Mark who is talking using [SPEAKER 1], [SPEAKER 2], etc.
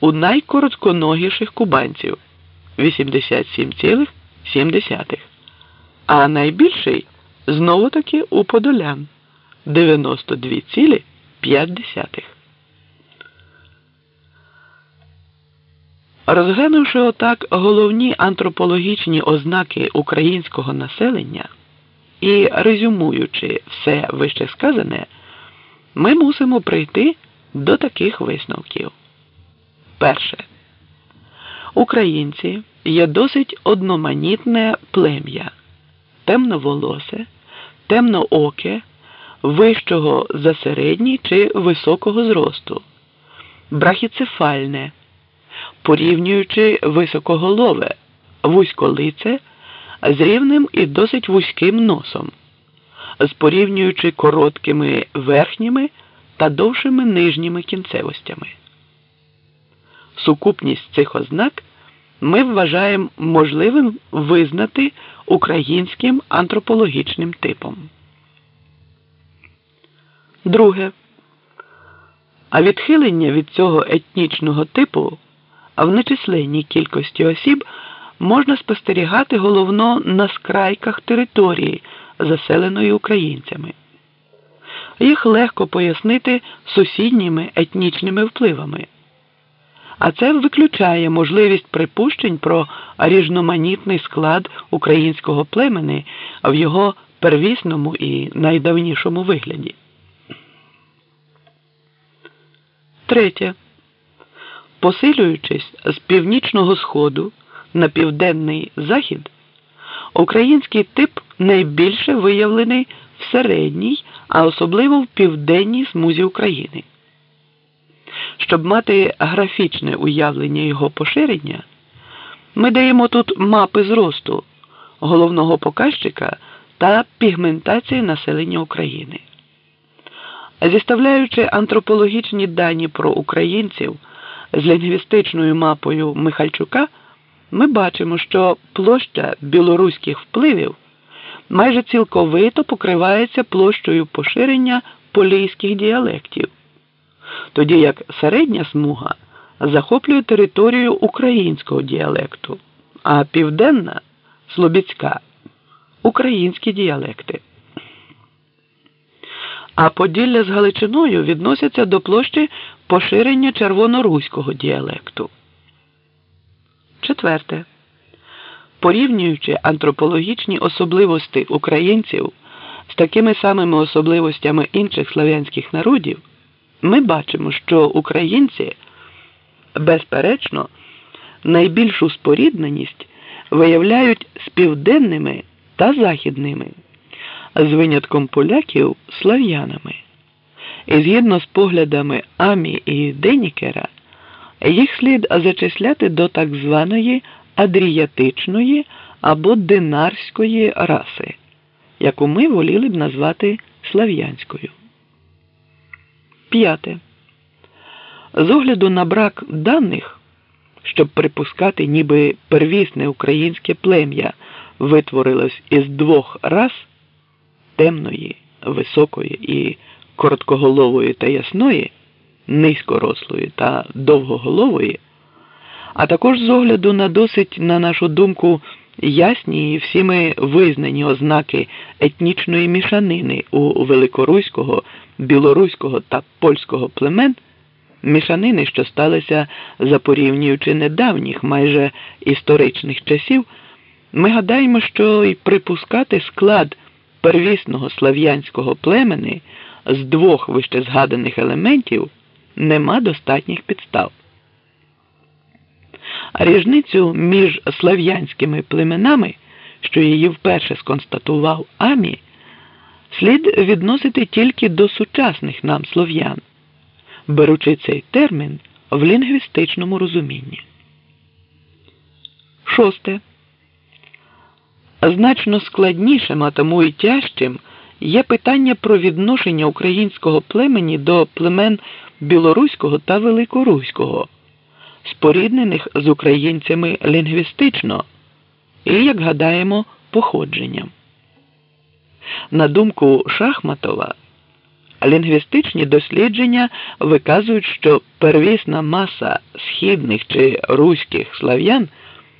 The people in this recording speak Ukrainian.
[SPEAKER 1] у найкоротконогіших кубанців 87,7, а найбільший знову таки у подолян 92,5. Розглянувши отак головні антропологічні ознаки українського населення і резюмуючи все вище сказане, ми мусимо прийти до таких висновків. Перше. Українці є досить одноманітне плем'я, темноволосе, темнооке, вищого за середній чи високого зросту, брахіцефальне, порівнюючи високоголове, вузьколице з рівним і досить вузьким носом, з порівнюючи короткими верхніми та довшими нижніми кінцевостями. Сукупність цих ознак ми вважаємо можливим визнати українським антропологічним типом. Друге. А відхилення від цього етнічного типу в нечисленній кількості осіб можна спостерігати головно на скрайках території, заселеної українцями. Їх легко пояснити сусідніми етнічними впливами. А це виключає можливість припущень про різноманітний склад українського племени в його первісному і найдавнішому вигляді. Третє. Посилюючись з північного сходу на південний захід, український тип найбільше виявлений в середній, а особливо в південній смузі України. Щоб мати графічне уявлення його поширення, ми даємо тут мапи зросту головного показчика та пігментації населення України. Зіставляючи антропологічні дані про українців з лінгвістичною мапою Михальчука, ми бачимо, що площа білоруських впливів майже цілковито покривається площею поширення полійських діалектів, тоді як середня смуга захоплює територію українського діалекту, а південна Слобідська українські діалекти. А Поділля з Галичиною відносяться до площі поширення червоноруського діалекту. Четверте. Порівнюючи антропологічні особливості українців з такими самими особливостями інших славянських народів, ми бачимо, що українці, безперечно, найбільшу спорідненість виявляють з південними та західними, з винятком поляків слав'янами. І згідно з поглядами Амі і Денікера, їх слід зачисляти до так званої адріятичної або динарської раси, яку ми воліли б назвати слав'янською. П'яте. З огляду на брак даних, щоб припускати, ніби первісне українське плем'я витворилось із двох рас темної, високої і короткоголової та ясної, низькорослої та довгоголової а також з огляду на досить, на нашу думку, ясні і всіми визнані ознаки етнічної мішанини у великоруського, білоруського та польського племен, мішанини, що сталися за порівнюючи недавніх, майже історичних часів, ми гадаємо, що і припускати склад первісного слав'янського племени з двох вищезгаданих елементів нема достатніх підстав. Ріжницю між слав'янськими племенами, що її вперше сконстатував Амі, слід відносити тільки до сучасних нам слов'ян, беручи цей термін в лінгвістичному розумінні. Шосте. Значно складнішим, а тому і тяжчим є питання про відношення українського племені до племен білоруського та великоруського споріднених з українцями лінгвістично і, як гадаємо, походженням. На думку Шахматова, Лінгвістичні дослідження виказують, що первісна маса східних чи руських слав'ян